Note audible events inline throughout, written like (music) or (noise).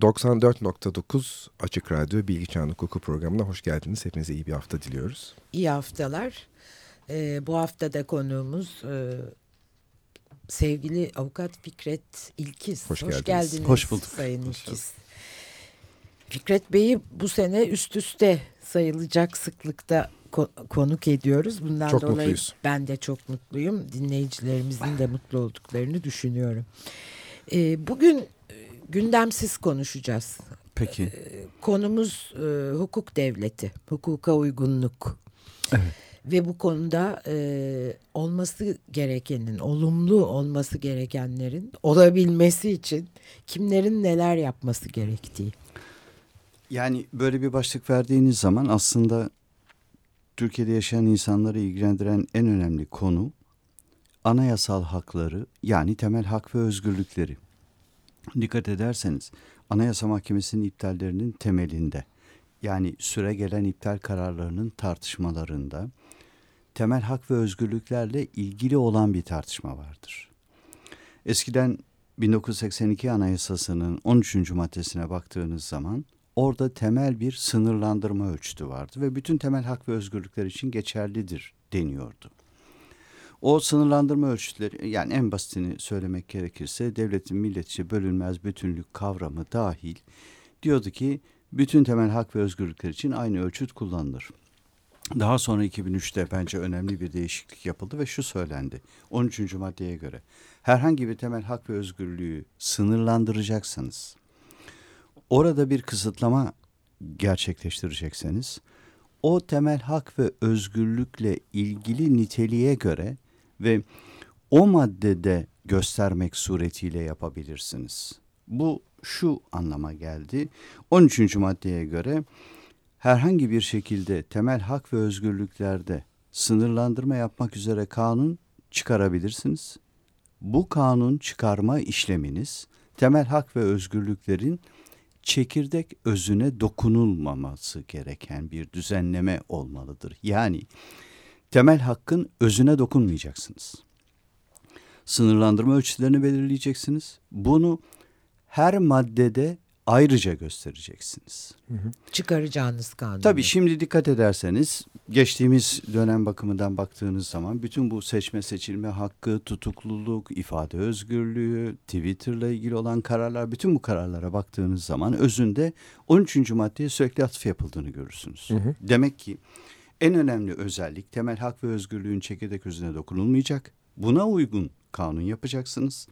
94.9 Açık Radyo Bilgi Çağın Hukuku programına hoş geldiniz. Hepinize iyi bir hafta diliyoruz. İyi haftalar. Ee, bu hafta da konuğumuz e, sevgili avukat Fikret İlkiz. Hoş, hoş geldiniz. geldiniz. Hoş bulduk. Sayın hoş İlkiz. Fikret Bey'i bu sene üst üste sayılacak sıklıkta konuk ediyoruz. Bundan çok dolayı mutluyuz. ben de çok mutluyum. Dinleyicilerimizin de mutlu olduklarını düşünüyorum. Ee, bugün gündemsiz konuşacağız. Peki. Ee, konumuz e, hukuk devleti, hukuka uygunluk. Evet. Ve bu konuda e, olması gerekenin, olumlu olması gerekenlerin olabilmesi için kimlerin neler yapması gerektiği. Yani böyle bir başlık verdiğiniz zaman aslında Türkiye'de yaşayan insanları ilgilendiren en önemli konu anayasal hakları yani temel hak ve özgürlükleri. Dikkat ederseniz Anayasa Mahkemesi'nin iptallerinin temelinde yani süre gelen iptal kararlarının tartışmalarında temel hak ve özgürlüklerle ilgili olan bir tartışma vardır. Eskiden 1982 Anayasası'nın 13. maddesine baktığınız zaman orada temel bir sınırlandırma ölçütü vardı ve bütün temel hak ve özgürlükler için geçerlidir deniyordu. O sınırlandırma ölçütleri yani en basitini söylemek gerekirse devletin milletçe bölünmez bütünlük kavramı dahil diyordu ki bütün temel hak ve özgürlükler için aynı ölçüt kullanılır. Daha sonra 2003'te bence önemli bir değişiklik yapıldı ve şu söylendi 13. maddeye göre herhangi bir temel hak ve özgürlüğü sınırlandıracaksanız orada bir kısıtlama gerçekleştirecekseniz o temel hak ve özgürlükle ilgili niteliğe göre ve o maddede göstermek suretiyle yapabilirsiniz. Bu şu anlama geldi. 13. maddeye göre herhangi bir şekilde temel hak ve özgürlüklerde sınırlandırma yapmak üzere kanun çıkarabilirsiniz. Bu kanun çıkarma işleminiz temel hak ve özgürlüklerin çekirdek özüne dokunulmaması gereken bir düzenleme olmalıdır. Yani temel hakkın özüne dokunmayacaksınız. Sınırlandırma ölçülerini belirleyeceksiniz. Bunu her maddede ayrıca göstereceksiniz. Hı hı. Çıkaracağınız kanun. Tabii şimdi dikkat ederseniz geçtiğimiz dönem bakımından baktığınız zaman bütün bu seçme seçilme hakkı, tutukluluk, ifade özgürlüğü, Twitter'la ilgili olan kararlar, bütün bu kararlara baktığınız zaman özünde 13. maddeye sürekli atıf yapıldığını görürsünüz. Hı hı. Demek ki en önemli özellik temel hak ve özgürlüğün çekirdek özüne dokunulmayacak. Buna uygun kanun yapacaksınız.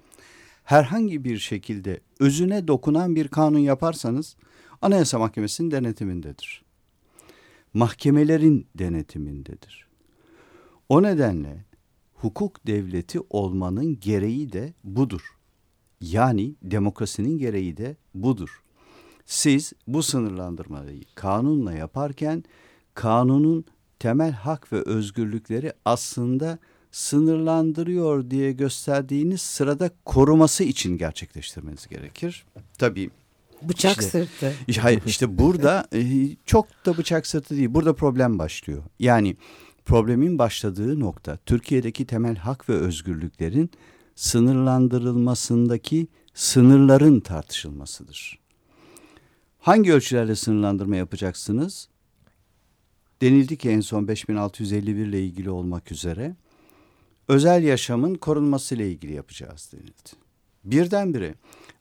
Herhangi bir şekilde özüne dokunan bir kanun yaparsanız Anayasa Mahkemesi'nin denetimindedir. Mahkemelerin denetimindedir. O nedenle hukuk devleti olmanın gereği de budur. Yani demokrasinin gereği de budur. Siz bu sınırlandırmayı kanunla yaparken kanunun temel hak ve özgürlükleri aslında sınırlandırıyor diye gösterdiğiniz sırada koruması için gerçekleştirmeniz gerekir. Tabii Bıçak işte, sırtı. (laughs) Hayır işte burada e, çok da bıçak sırtı değil. Burada problem başlıyor. Yani problemin başladığı nokta Türkiye'deki temel hak ve özgürlüklerin sınırlandırılmasındaki sınırların tartışılmasıdır. Hangi ölçülerle sınırlandırma yapacaksınız? Denildi ki en son 5651 ile ilgili olmak üzere özel yaşamın korunması ile ilgili yapacağız denildi. Birdenbire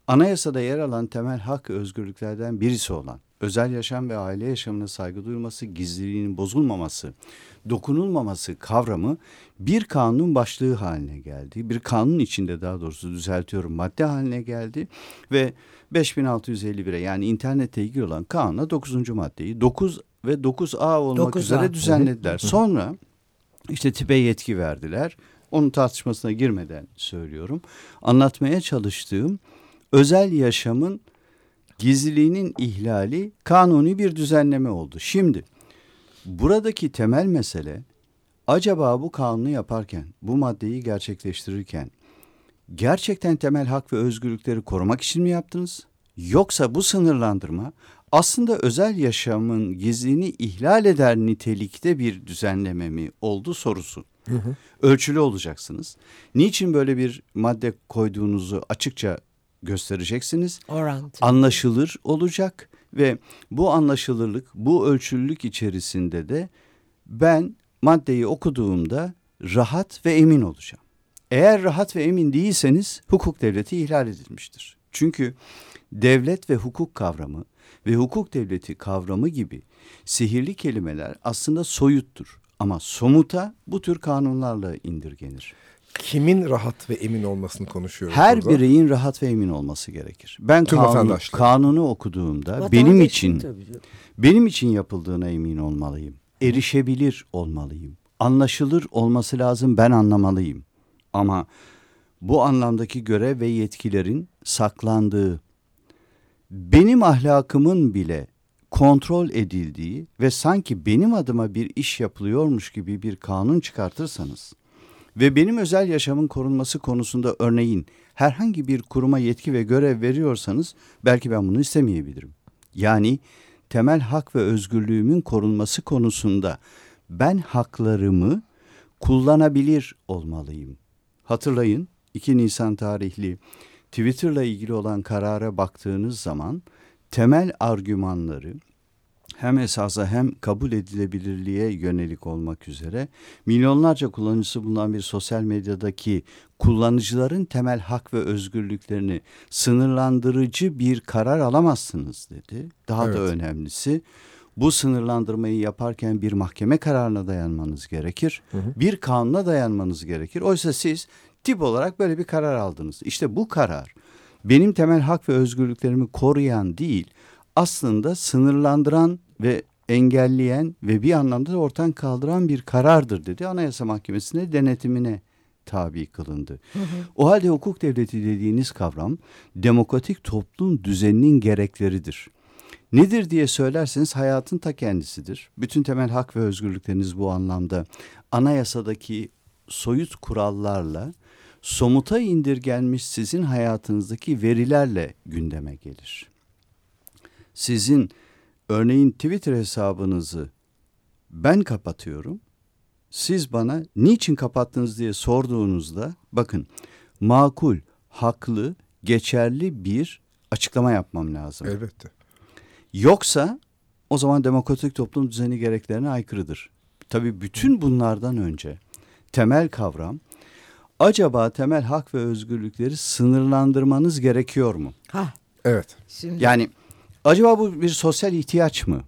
anayasada yer alan temel hak özgürlüklerden birisi olan özel yaşam ve aile yaşamına saygı duyulması, gizliliğinin bozulmaması, dokunulmaması kavramı bir kanun başlığı haline geldi. Bir kanun içinde daha doğrusu düzeltiyorum madde haline geldi ve 5651'e yani internete ilgili olan kanuna 9. maddeyi 9 ve 9A olmak 9A. üzere düzenlediler. Sonra işte tipe yetki verdiler. Onun tartışmasına girmeden söylüyorum. Anlatmaya çalıştığım özel yaşamın gizliliğinin ihlali kanuni bir düzenleme oldu. Şimdi buradaki temel mesele acaba bu kanunu yaparken, bu maddeyi gerçekleştirirken gerçekten temel hak ve özgürlükleri korumak için mi yaptınız? Yoksa bu sınırlandırma aslında özel yaşamın gizliliğini ihlal eder nitelikte bir düzenleme mi oldu sorusu. Hı hı. Ölçülü olacaksınız. Niçin böyle bir madde koyduğunuzu açıkça göstereceksiniz. Orantılı. Anlaşılır olacak ve bu anlaşılırlık, bu ölçülülük içerisinde de ben maddeyi okuduğumda rahat ve emin olacağım. Eğer rahat ve emin değilseniz hukuk devleti ihlal edilmiştir. Çünkü devlet ve hukuk kavramı ve hukuk devleti kavramı gibi sihirli kelimeler aslında soyuttur. Ama somuta bu tür kanunlarla indirgenir. Kimin rahat ve emin olmasını konuşuyoruz Her burada? bireyin rahat ve emin olması gerekir. Ben Tüm kanun, kanunu okuduğumda Vatandaşın benim için tabii benim için yapıldığına emin olmalıyım. Erişebilir olmalıyım. Anlaşılır olması lazım ben anlamalıyım. Ama bu anlamdaki görev ve yetkilerin saklandığı, benim ahlakımın bile kontrol edildiği ve sanki benim adıma bir iş yapılıyormuş gibi bir kanun çıkartırsanız ve benim özel yaşamın korunması konusunda örneğin herhangi bir kuruma yetki ve görev veriyorsanız belki ben bunu istemeyebilirim. Yani temel hak ve özgürlüğümün korunması konusunda ben haklarımı kullanabilir olmalıyım. Hatırlayın 2 Nisan tarihli Twitter'la ilgili olan karara baktığınız zaman temel argümanları hem esasa hem kabul edilebilirliğe yönelik olmak üzere milyonlarca kullanıcısı bulunan bir sosyal medyadaki kullanıcıların temel hak ve özgürlüklerini sınırlandırıcı bir karar alamazsınız dedi. Daha da Evet. önemlisi bu sınırlandırmayı yaparken bir mahkeme kararına dayanmanız gerekir. Bir kanuna dayanmanız gerekir. Oysa siz tip olarak böyle bir karar aldınız. İşte bu karar benim temel hak ve özgürlüklerimi koruyan değil, aslında sınırlandıran ve engelleyen ve bir anlamda da ortadan kaldıran bir karardır dedi. Anayasa Mahkemesi'ne denetimine tabi kılındı. O halde hukuk devleti dediğiniz kavram demokratik toplum düzeninin gerekleridir. Nedir diye söylerseniz hayatın ta kendisidir. Bütün temel hak ve özgürlükleriniz bu anlamda anayasadaki soyut kurallarla somuta indirgenmiş sizin hayatınızdaki verilerle gündeme gelir. Sizin örneğin Twitter hesabınızı ben kapatıyorum. Siz bana niçin kapattınız diye sorduğunuzda bakın makul, haklı, geçerli bir açıklama yapmam lazım. Elbette. Yoksa o zaman demokratik toplum düzeni gereklerine aykırıdır. Tabii bütün bunlardan önce temel kavram acaba temel hak ve özgürlükleri sınırlandırmanız gerekiyor mu? Ha, Evet. şimdi Yani acaba bu bir sosyal ihtiyaç mı?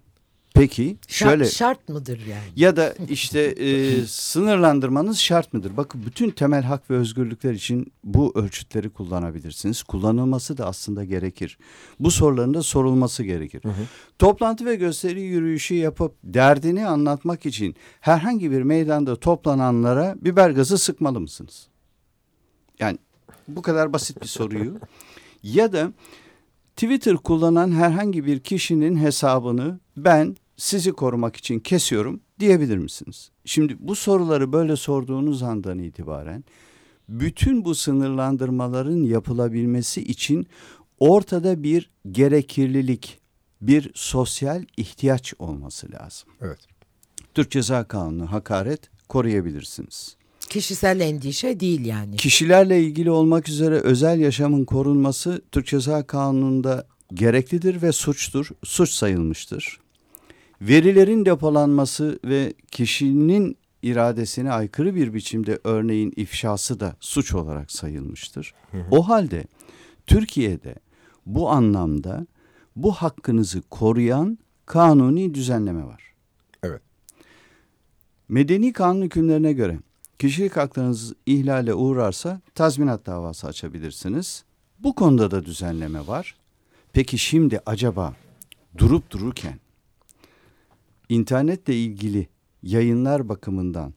Peki şart, şöyle şart mıdır yani? ya da işte e, sınırlandırmanız şart mıdır? Bakın bütün temel hak ve özgürlükler için bu ölçütleri kullanabilirsiniz. Kullanılması da aslında gerekir. Bu soruların da sorulması gerekir. Toplantı ve gösteri yürüyüşü yapıp derdini anlatmak için herhangi bir meydanda toplananlara biber gazı sıkmalı mısınız? Yani bu kadar basit bir soruyu ya da Twitter kullanan herhangi bir kişinin hesabını ben sizi korumak için kesiyorum diyebilir misiniz? Şimdi bu soruları böyle sorduğunuz andan itibaren bütün bu sınırlandırmaların yapılabilmesi için ortada bir gerekirlilik, bir sosyal ihtiyaç olması lazım. Evet. Türk Ceza Kanunu hakaret koruyabilirsiniz. Kişisel endişe değil yani. Kişilerle ilgili olmak üzere özel yaşamın korunması Türk Ceza Kanunu'nda gereklidir ve suçtur, suç sayılmıştır. Verilerin depolanması ve kişinin iradesine aykırı bir biçimde örneğin ifşası da suç olarak sayılmıştır. O halde Türkiye'de bu anlamda bu hakkınızı koruyan kanuni düzenleme var. Evet. Medeni kanun hükümlerine göre kişilik haklarınız ihlale uğrarsa tazminat davası açabilirsiniz. Bu konuda da düzenleme var. Peki şimdi acaba durup dururken internetle ilgili yayınlar bakımından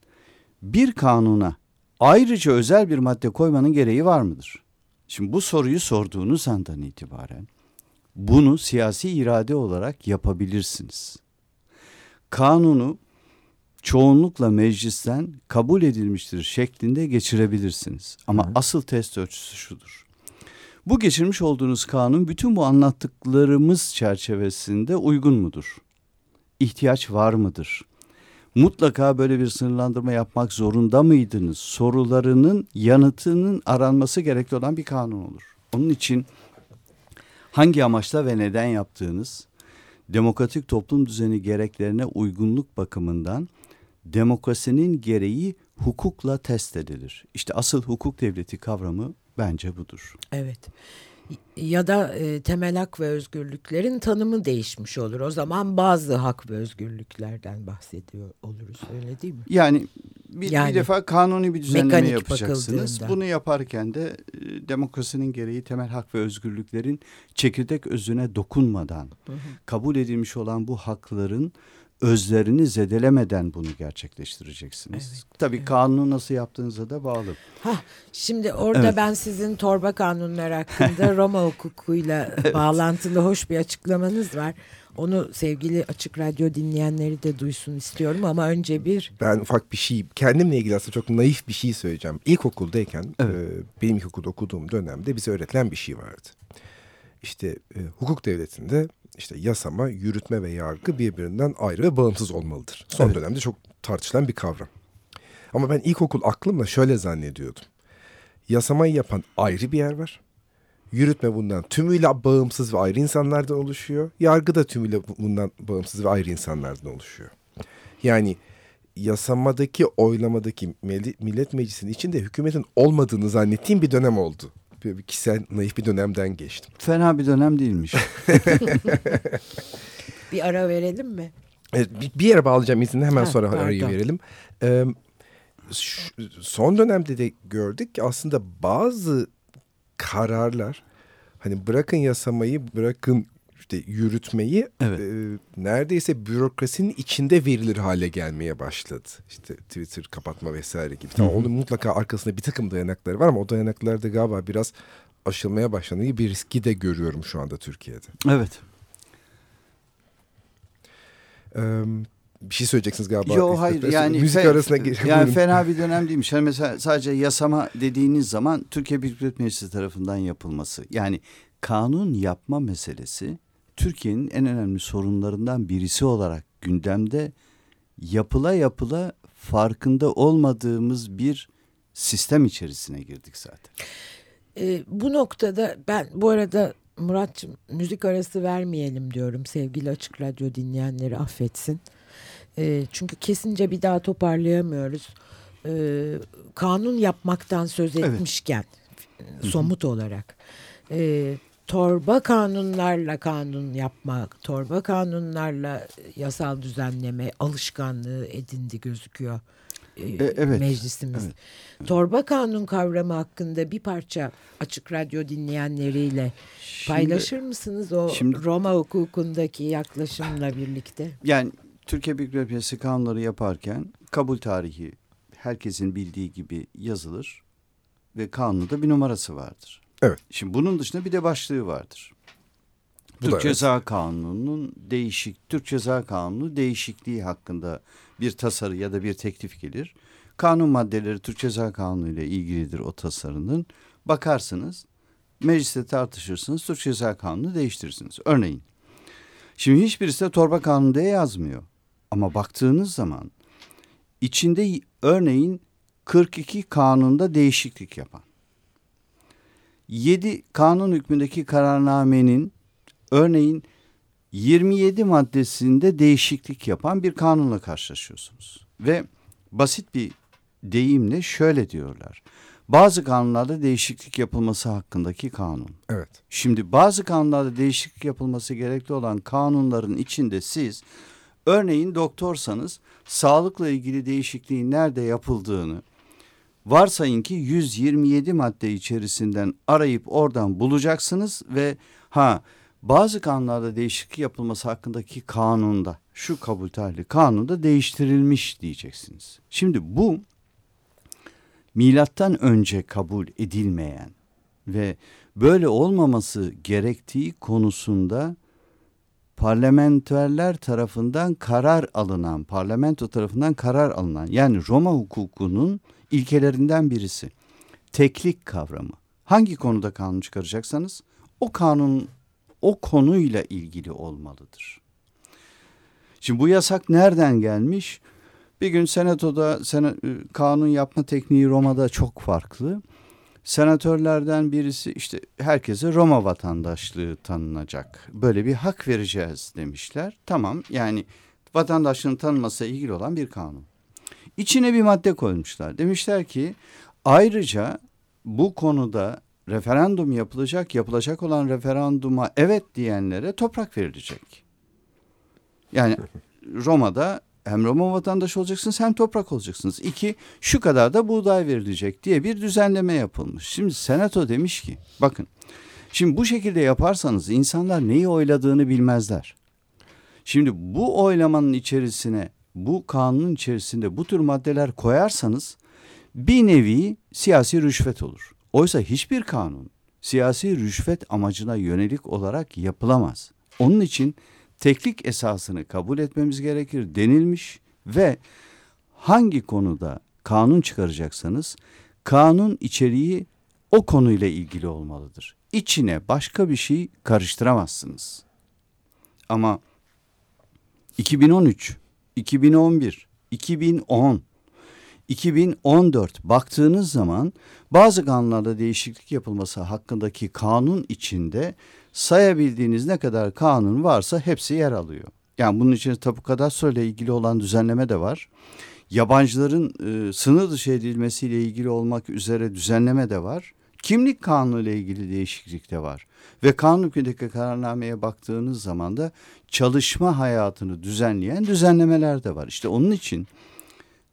bir kanuna ayrıca özel bir madde koymanın gereği var mıdır? Şimdi bu soruyu sorduğunuz andan itibaren bunu siyasi irade olarak yapabilirsiniz. Kanunu çoğunlukla meclisten kabul edilmiştir şeklinde geçirebilirsiniz. Ama asıl test ölçüsü şudur. Bu geçirmiş olduğunuz kanun bütün bu anlattıklarımız çerçevesinde uygun mudur? İhtiyaç var mıdır? Mutlaka böyle bir sınırlandırma yapmak zorunda mıydınız? Sorularının yanıtının aranması gerekli olan bir kanun olur. Onun için hangi amaçla ve neden yaptığınız, demokratik toplum düzeni gereklerine uygunluk bakımından demokrasinin gereği hukukla test edilir. İşte asıl hukuk devleti kavramı bence budur. Evet. Ya da e, temel hak ve özgürlüklerin tanımı değişmiş olur. O zaman bazı hak ve özgürlüklerden bahsediyor oluruz öyle değil mi? Yani bir, Yani, bir defa kanuni bir düzenleme yapacaksınız. Bunu yaparken de e, demokrasinin gereği temel hak ve özgürlüklerin çekirdek özüne dokunmadan kabul edilmiş olan bu hakların özlerini zedelemeden bunu gerçekleştireceksiniz. Evet, Tabii evet. kanunu nasıl yaptığınıza da bağlı. Hah, şimdi orada Evet. ben sizin torba kanunlar hakkında (laughs) Roma hukukuyla bağlantılı hoş bir açıklamanız var. Onu sevgili Açık Radyo dinleyenleri de duysun istiyorum ama önce bir Ben ufak bir şey, kendimle ilgili aslında çok naif bir şey söyleyeceğim. İlkokuldayken, Evet. e, benim ilkokulda okuduğum dönemde bize öğretilen bir şey vardı. İşte e, hukuk devletinde işte yasama, yürütme ve yargı birbirinden ayrı ve bağımsız olmalıdır. Son Evet. dönemde çok tartışılan bir kavram. Ama ben ilkokul aklımla şöyle zannediyordum. Yasamayı yapan ayrı bir yer var. Yürütme bundan tümüyle bağımsız ve ayrı insanlardan oluşuyor. Yargı da tümüyle bundan bağımsız ve ayrı insanlardan oluşuyor. Yani yasamadaki oylamadaki millet meclisinin içinde hükümetin olmadığını zannettiğim bir dönem oldu. Böyle bir kişisel naif bir dönemden geçtim. Fena bir dönem değilmiş. (laughs) (laughs) bir ara verelim mi? Evet, bir, bir yere bağlayacağım izinle hemen Ha, sonra arayı pardon. verelim. Ee, şu- son dönemde de gördük ki aslında bazı kararlar hani bırakın yasamayı bırakın işte yürütmeyi Evet. e, neredeyse bürokrasinin içinde verilir hale gelmeye başladı. İşte Twitter kapatma vesaire gibi. Tamam, onun mutlaka arkasında bir takım dayanakları var ama o dayanaklar da galiba biraz aşılmaya başlandığı bir riski de görüyorum şu anda Türkiye'de. evet. Ee, bir şey söyleyeceksiniz galiba. Yo hayır yani müzik fe- arasına yani buyurun. fena bir dönem değilmiş. Yani mesela sadece yasama dediğiniz zaman Türkiye Büyük Millet Meclisi tarafından yapılması. Yani kanun yapma meselesi Türkiye'nin en önemli sorunlarından birisi olarak gündemde yapıla yapıla farkında olmadığımız bir sistem içerisine girdik zaten. Ee, bu noktada ben bu arada Muratçım müzik arası vermeyelim diyorum sevgili Açık Radyo dinleyenleri affetsin. Ee, çünkü kesince bir daha toparlayamıyoruz. Ee, kanun yapmaktan söz Evet. etmişken somut olarak e, torba kanunlarla kanun yapmak, torba kanunlarla yasal düzenleme alışkanlığı edindi gözüküyor e, evet, meclisimiz. evet. Torba kanun kavramı hakkında bir parça açık radyo dinleyenleriyle paylaşır mısınız o şimdi- Roma hukukundaki yaklaşımla birlikte? Yani Türkiye Büyük Millet Meclisi kanunları yaparken kabul tarihi herkesin bildiği gibi yazılır ve kanunda bir numarası vardır. Evet. Şimdi bunun dışında bir de başlığı vardır. Bu da Türk evet. Ceza Kanunu'nun değişik Türk Ceza Kanunu değişikliği hakkında bir tasarı ya da bir teklif gelir. Kanun maddeleri Türk Ceza Kanunu ile ilgilidir o tasarının. Bakarsınız, mecliste tartışırsınız, Türk Ceza Kanunu değiştirirsiniz. Örneğin, şimdi hiçbirisi de torba kanunu diye yazmıyor. Ama baktığınız zaman içinde örneğin 42 kanunda değişiklik yapan, 7 kanun hükmündeki kararnamenin örneğin 27 maddesinde değişiklik yapan bir kanunla karşılaşıyorsunuz. Ve basit bir deyimle şöyle diyorlar. Bazı kanunlarda değişiklik yapılması hakkındaki kanun. Evet. Şimdi bazı kanunlarda değişiklik yapılması gerekli olan kanunların içinde siz örneğin doktorsanız sağlıkla ilgili değişikliğin nerede yapıldığını varsayın ki 127 madde içerisinden arayıp oradan bulacaksınız ve ha bazı kanunlarda değişiklik yapılması hakkındaki kanunda şu kabul tarihli kanunda değiştirilmiş diyeceksiniz. Şimdi bu milattan önce kabul edilmeyen ve böyle olmaması gerektiği konusunda parlamenterler tarafından karar alınan, parlamento tarafından karar alınan yani Roma hukukunun ilkelerinden birisi. Teklik kavramı. Hangi konuda kanun çıkaracaksanız o kanun o konuyla ilgili olmalıdır. Şimdi bu yasak nereden gelmiş? Bir gün senatoda sene, kanun yapma tekniği Roma'da çok farklı. Senatörlerden birisi işte herkese Roma vatandaşlığı tanınacak. Böyle bir hak vereceğiz demişler. Tamam yani vatandaşlığın tanınmasıyla ilgili olan bir kanun. İçine bir madde koymuşlar. Demişler ki ayrıca bu konuda referandum yapılacak, yapılacak olan referanduma evet diyenlere toprak verilecek. Yani (laughs) Roma'da hem Roma vatandaşı olacaksınız hem toprak olacaksınız. İki, şu kadar da buğday verilecek diye bir düzenleme yapılmış. Şimdi senato demiş ki bakın şimdi bu şekilde yaparsanız insanlar neyi oyladığını bilmezler. Şimdi bu oylamanın içerisine bu kanunun içerisinde bu tür maddeler koyarsanız bir nevi siyasi rüşvet olur. Oysa hiçbir kanun siyasi rüşvet amacına yönelik olarak yapılamaz. Onun için teklik esasını kabul etmemiz gerekir denilmiş ve hangi konuda kanun çıkaracaksanız kanun içeriği o konuyla ilgili olmalıdır. İçine başka bir şey karıştıramazsınız. Ama 2013, 2011, 2010, 2014 baktığınız zaman bazı kanunlarda değişiklik yapılması hakkındaki kanun içinde sayabildiğiniz ne kadar kanun varsa hepsi yer alıyor. Yani bunun için tapu kadastro ile ilgili olan düzenleme de var. Yabancıların e, sınır dışı edilmesiyle ilgili olmak üzere düzenleme de var. Kimlik kanunu ile ilgili değişiklik de var. Ve kanun hükmündeki kararnameye baktığınız zaman da çalışma hayatını düzenleyen düzenlemeler de var. İşte onun için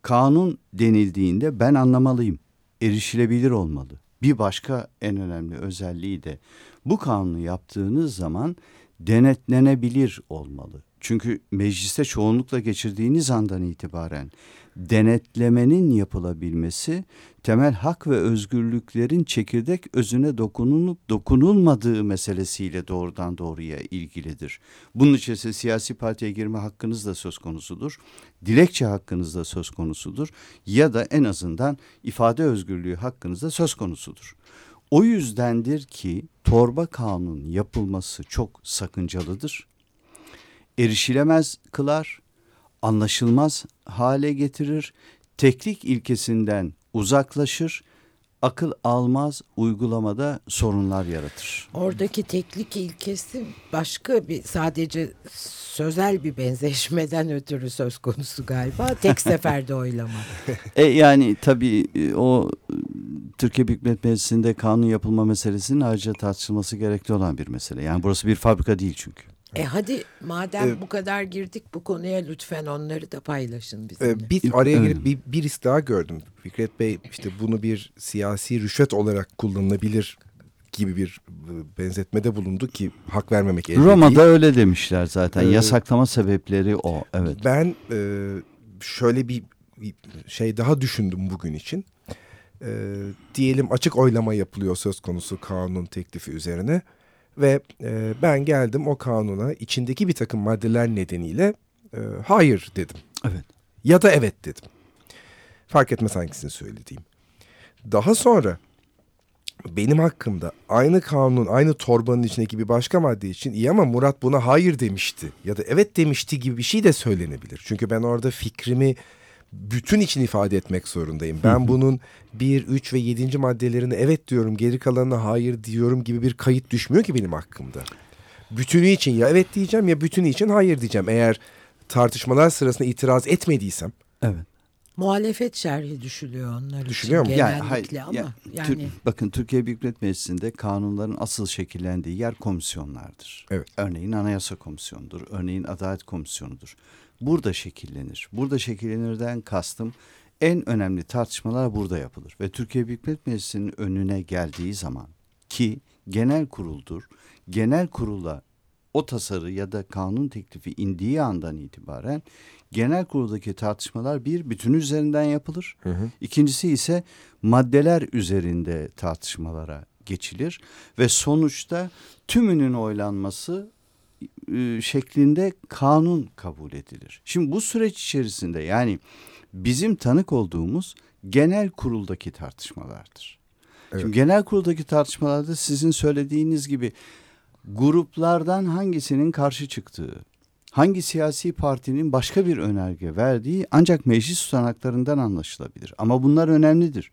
kanun denildiğinde ben anlamalıyım. Erişilebilir olmalı. Bir başka en önemli özelliği de bu kanunu yaptığınız zaman denetlenebilir olmalı. Çünkü mecliste çoğunlukla geçirdiğiniz andan itibaren denetlemenin yapılabilmesi temel hak ve özgürlüklerin çekirdek özüne dokunulup dokunulmadığı meselesiyle doğrudan doğruya ilgilidir. Bunun içerisinde siyasi partiye girme hakkınız da söz konusudur. Dilekçe hakkınız da söz konusudur. Ya da en azından ifade özgürlüğü hakkınız da söz konusudur. O yüzdendir ki torba kanun yapılması çok sakıncalıdır. Erişilemez kılar, anlaşılmaz hale getirir, teknik ilkesinden uzaklaşır, akıl almaz uygulamada sorunlar yaratır. Oradaki teknik ilkesi başka bir sadece sözel bir benzeşmeden ötürü söz konusu galiba. Tek (laughs) seferde oylama. e yani tabii e, o Türkiye Büyük Millet Meclisi'nde kanun yapılma meselesinin ayrıca tartışılması gerekli olan bir mesele. Yani burası bir fabrika değil çünkü. E hadi madem ee, bu kadar girdik bu konuya lütfen onları da paylaşın bizimle. E, bir araya girip bir, bir risk daha gördüm. Fikret Bey işte bunu bir siyasi rüşvet olarak kullanılabilir gibi bir e, benzetmede bulundu ki hak vermemek elde Roma'da değil. öyle demişler zaten. Ee, Yasaklama sebepleri o. Evet. Ben e, şöyle bir, bir şey daha düşündüm bugün için. E, diyelim açık oylama yapılıyor söz konusu kanun teklifi üzerine ve e, ben geldim o kanuna içindeki bir takım maddeler nedeniyle e, hayır dedim. Evet. Ya da evet dedim. Fark etmez hangisini söylediğim. Daha sonra benim hakkımda aynı kanun, aynı torbanın içindeki bir başka madde için iyi ama Murat buna hayır demişti ya da evet demişti gibi bir şey de söylenebilir. Çünkü ben orada fikrimi bütün için ifade etmek zorundayım. Ben bunun bir, üç ve yedinci maddelerini evet diyorum, geri kalanına hayır diyorum gibi bir kayıt düşmüyor ki benim hakkımda. Bütünü için ya evet diyeceğim ya bütünü için hayır diyeceğim. Eğer tartışmalar sırasında itiraz etmediysem. Evet. Muhalefet şerhi düşülüyor onlar Düşülüyor için mu? Yani, hayır, ama ya, yani... Tür, bakın Türkiye Büyük Millet Meclisi'nde kanunların asıl şekillendiği yer komisyonlardır. Evet. Örneğin Anayasa Komisyonu'dur, örneğin Adalet Komisyonu'dur burada şekillenir. Burada şekillenirden kastım en önemli tartışmalar burada yapılır. Ve Türkiye Büyük Millet Meclisi'nin önüne geldiği zaman ki genel kuruldur, genel kurula o tasarı ya da kanun teklifi indiği andan itibaren genel kuruldaki tartışmalar bir bütün üzerinden yapılır. Hı hı. İkincisi ise maddeler üzerinde tartışmalara geçilir ve sonuçta tümünün oylanması e, şeklinde kanun kabul edilir. Şimdi bu süreç içerisinde yani bizim tanık olduğumuz genel kuruldaki tartışmalardır. Evet. Şimdi genel kuruldaki tartışmalarda sizin söylediğiniz gibi gruplardan hangisinin karşı çıktığı, hangi siyasi partinin başka bir önerge verdiği ancak meclis tutanaklarından anlaşılabilir. Ama bunlar önemlidir.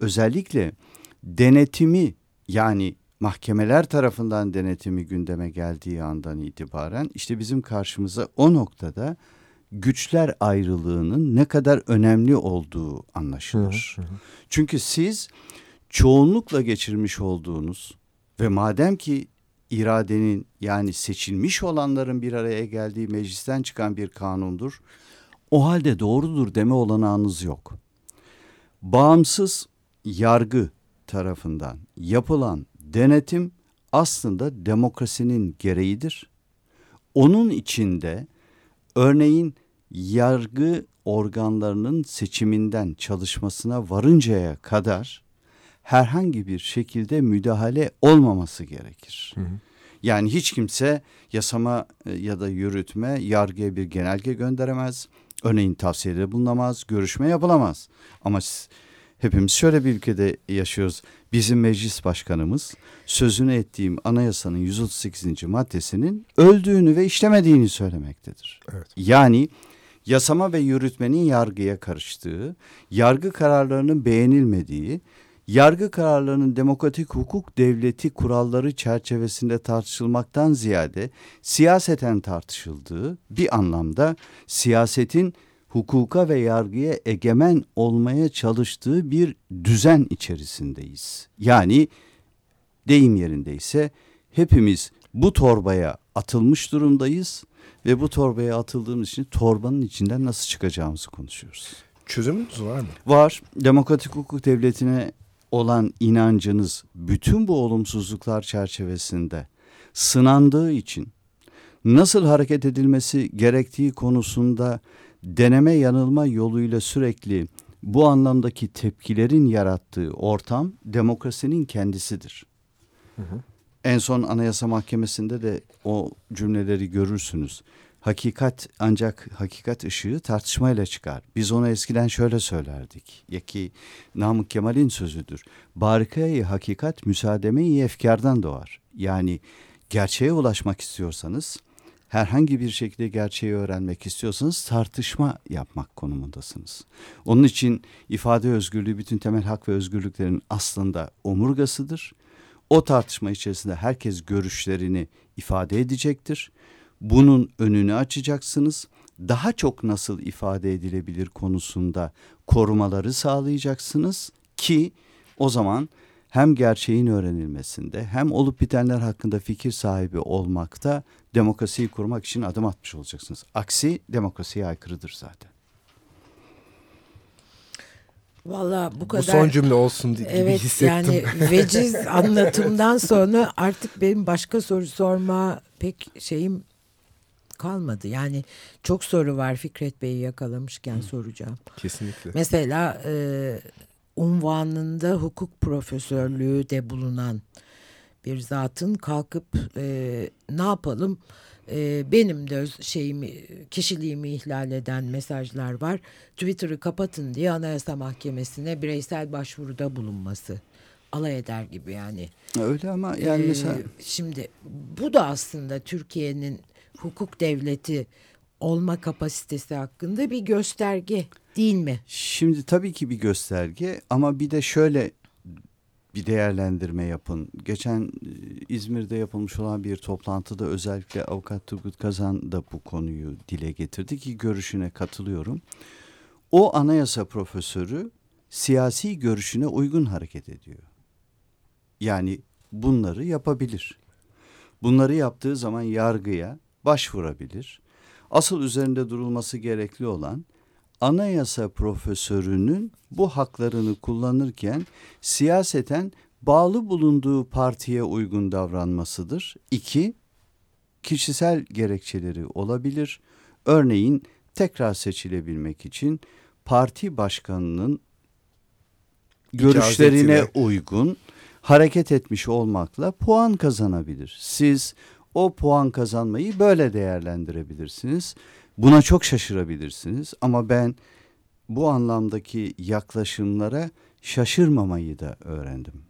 Özellikle denetimi yani mahkemeler tarafından denetimi gündeme geldiği andan itibaren işte bizim karşımıza o noktada güçler ayrılığının ne kadar önemli olduğu anlaşılır. Hı hı. Çünkü siz çoğunlukla geçirmiş olduğunuz ve madem ki iradenin yani seçilmiş olanların bir araya geldiği meclisten çıkan bir kanundur. O halde doğrudur deme olanağınız yok. Bağımsız yargı tarafından yapılan denetim aslında demokrasinin gereğidir. Onun içinde örneğin yargı organlarının seçiminden çalışmasına varıncaya kadar herhangi bir şekilde müdahale olmaması gerekir. Hı hı. Yani hiç kimse yasama e, ya da yürütme yargıya bir genelge gönderemez. Örneğin tavsiyede bulunamaz, görüşme yapılamaz. Ama hepimiz şöyle bir ülkede yaşıyoruz. Bizim meclis başkanımız sözünü ettiğim anayasanın 138. maddesinin öldüğünü ve işlemediğini söylemektedir. Evet. Yani yasama ve yürütmenin yargıya karıştığı, yargı kararlarının beğenilmediği, yargı kararlarının demokratik hukuk devleti kuralları çerçevesinde tartışılmaktan ziyade siyaseten tartışıldığı bir anlamda siyasetin hukuka ve yargıya egemen olmaya çalıştığı bir düzen içerisindeyiz. Yani deyim yerindeyse hepimiz bu torbaya atılmış durumdayız ve bu torbaya atıldığımız için torbanın içinden nasıl çıkacağımızı konuşuyoruz. Çözümümüz var mı? Var. Demokratik hukuk devletine olan inancınız bütün bu olumsuzluklar çerçevesinde sınandığı için nasıl hareket edilmesi gerektiği konusunda deneme yanılma yoluyla sürekli bu anlamdaki tepkilerin yarattığı ortam demokrasinin kendisidir. Hı hı. En son Anayasa Mahkemesi'nde de o cümleleri görürsünüz. Hakikat ancak hakikat ışığı tartışmayla çıkar. Biz onu eskiden şöyle söylerdik. Ya ki Namık Kemal'in sözüdür. Barikayı hakikat müsaademe-i efkardan doğar. Yani gerçeğe ulaşmak istiyorsanız herhangi bir şekilde gerçeği öğrenmek istiyorsanız tartışma yapmak konumundasınız. Onun için ifade özgürlüğü bütün temel hak ve özgürlüklerin aslında omurgasıdır. O tartışma içerisinde herkes görüşlerini ifade edecektir bunun önünü açacaksınız. Daha çok nasıl ifade edilebilir konusunda korumaları sağlayacaksınız ki o zaman hem gerçeğin öğrenilmesinde hem olup bitenler hakkında fikir sahibi olmakta demokrasiyi kurmak için adım atmış olacaksınız. Aksi demokrasiye aykırıdır zaten. Valla bu kadar. Bu son cümle olsun diye evet, hissettim. Yani veciz (laughs) anlatımdan sonra artık benim başka soru sorma pek şeyim kalmadı. Yani çok soru var Fikret Bey'i yakalamışken Hı. soracağım. Kesinlikle. Mesela e, unvanında hukuk profesörlüğü de bulunan bir zatın kalkıp e, ne yapalım e, benim de şeyimi kişiliğimi ihlal eden mesajlar var. Twitter'ı kapatın diye Anayasa Mahkemesi'ne bireysel başvuruda bulunması alay eder gibi yani. Öyle ama yani ee, mesela şimdi bu da aslında Türkiye'nin hukuk devleti olma kapasitesi hakkında bir gösterge değil mi? Şimdi tabii ki bir gösterge ama bir de şöyle bir değerlendirme yapın. Geçen e, İzmir'de yapılmış olan bir toplantıda özellikle avukat Turgut Kazan da bu konuyu dile getirdi ki görüşüne katılıyorum. O anayasa profesörü siyasi görüşüne uygun hareket ediyor. Yani bunları yapabilir. Bunları yaptığı zaman yargıya başvurabilir. Asıl üzerinde durulması gerekli olan anayasa profesörünün bu haklarını kullanırken siyaseten bağlı bulunduğu partiye uygun davranmasıdır. İki, kişisel gerekçeleri olabilir. Örneğin tekrar seçilebilmek için parti başkanının görüşlerine uygun hareket etmiş olmakla puan kazanabilir. Siz o puan kazanmayı böyle değerlendirebilirsiniz. Buna çok şaşırabilirsiniz ama ben bu anlamdaki yaklaşımlara şaşırmamayı da öğrendim.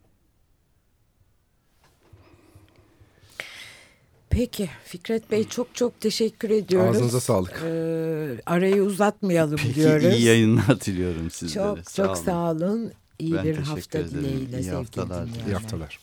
Peki Fikret Bey çok çok teşekkür ediyoruz. Ağzınıza sağlık. Ee, arayı uzatmayalım Peki, diyoruz. iyi yayınlar diliyorum sizlere. Çok sağ çok olun. sağ olun. iyi Ben bir teşekkür hafta ederim. dileğiyle İyi sevgili haftalar. dinleyenler. İyi haftalar.